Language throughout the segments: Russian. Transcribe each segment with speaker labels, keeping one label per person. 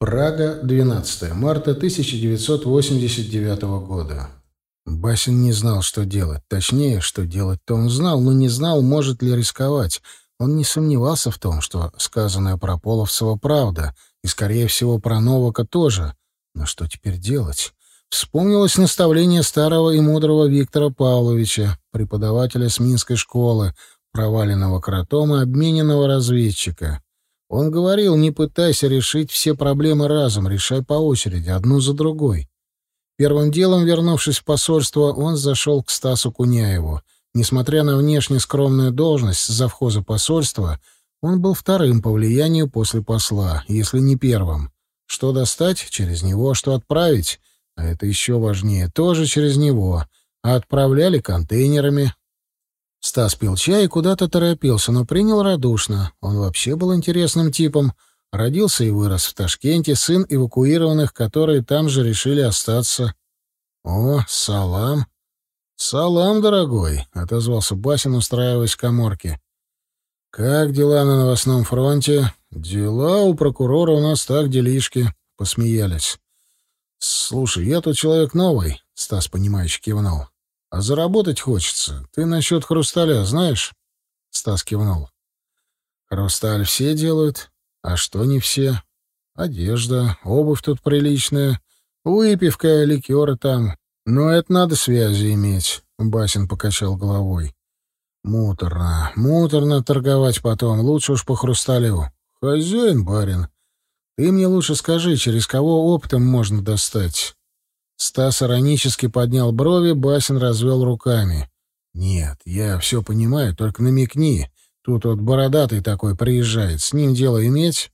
Speaker 1: Прага, 12 марта 1989 года. Басин не знал, что делать. Точнее, что делать-то он знал, но не знал, может ли рисковать. Он не сомневался в том, что сказанное про Половцева правда, и, скорее всего, про Новака тоже. Но что теперь делать? Вспомнилось наставление старого и мудрого Виктора Павловича, преподавателя с Минской школы, проваленного кротом и обмененного разведчика. Он говорил, не пытайся решить все проблемы разом, решай по очереди, одну за другой. Первым делом, вернувшись в посольство, он зашел к Стасу Куняеву. Несмотря на внешне скромную должность завхоза посольства, он был вторым по влиянию после посла, если не первым. Что достать через него, что отправить, а это еще важнее, тоже через него. А отправляли контейнерами, Стас пил чай и куда-то торопился, но принял радушно. Он вообще был интересным типом. Родился и вырос в Ташкенте, сын эвакуированных, которые там же решили остаться. «О, салам!» «Салам, дорогой!» — отозвался Басин, устраиваясь в коморке. «Как дела на новостном фронте?» «Дела у прокурора у нас так делишки», — посмеялись. «Слушай, я тут человек новый», — Стас, понимающе кивнул. А заработать хочется. Ты насчет хрусталя знаешь? Стас кивнул. Хрусталь все делают. А что не все? Одежда, обувь тут приличная, выпивка, ликеры там. Но это надо связи иметь, Басин покачал головой. Муторно, муторно торговать потом, лучше уж по хрусталю. Хозяин, барин, ты мне лучше скажи, через кого оптом можно достать. Стас иронически поднял брови, Басин развел руками. «Нет, я все понимаю, только намекни. Тут вот бородатый такой приезжает. С ним дело иметь?»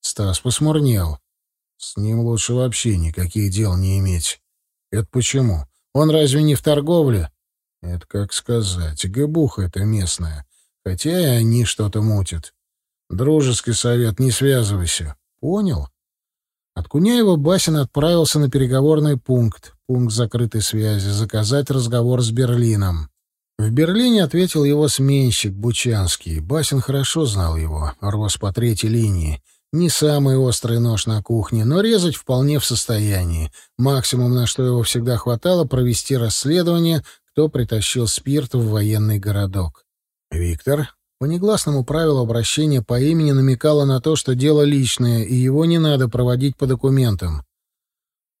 Speaker 1: Стас посмурнел. «С ним лучше вообще никаких дел не иметь». «Это почему? Он разве не в торговле?» «Это как сказать. Гыбуха это местная. Хотя и они что-то мутят. Дружеский совет, не связывайся. Понял?» От Куняева Басин отправился на переговорный пункт, пункт закрытой связи, заказать разговор с Берлином. В Берлине ответил его сменщик Бучанский. Басин хорошо знал его, рос по третьей линии. Не самый острый нож на кухне, но резать вполне в состоянии. Максимум, на что его всегда хватало, провести расследование, кто притащил спирт в военный городок. «Виктор, по негласному правилу обращения по имени намекало на то, что дело личное, и его не надо проводить по документам.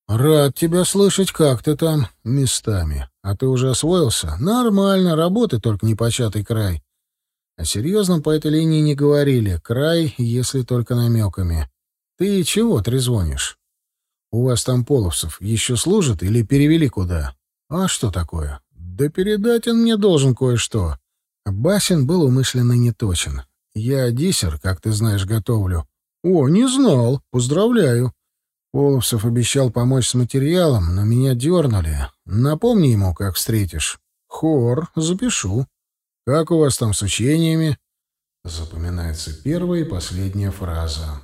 Speaker 1: «Рад тебя слышать, как ты там, местами. А ты уже освоился? Нормально, работы только непочатый край». О серьезном по этой линии не говорили. Край, если только намеками. «Ты чего трезвонишь? У вас там половцев еще служат или перевели куда?» «А что такое?» «Да передать он мне должен кое-что». Басин был умышленно неточен. «Я диссер, как ты знаешь, готовлю». «О, не знал. Поздравляю». Половцев обещал помочь с материалом, но меня дернули. Напомни ему, как встретишь. Хор, запишу. Как у вас там с учениями? Запоминается первая и последняя фраза.